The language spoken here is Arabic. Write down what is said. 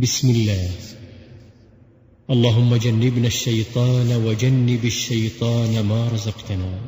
بسم الله. اللهم جنبنا الشيطان وجنب الشيطان ما رزقتنا.